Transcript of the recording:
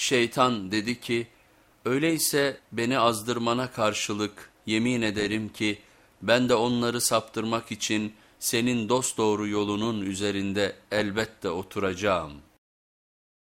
şeytan dedi ki, öyleyse beni azdırmana karşılık yemin ederim ki, ben de onları saptırmak için senin dosdoğru yolunun üzerinde elbette oturacağım.''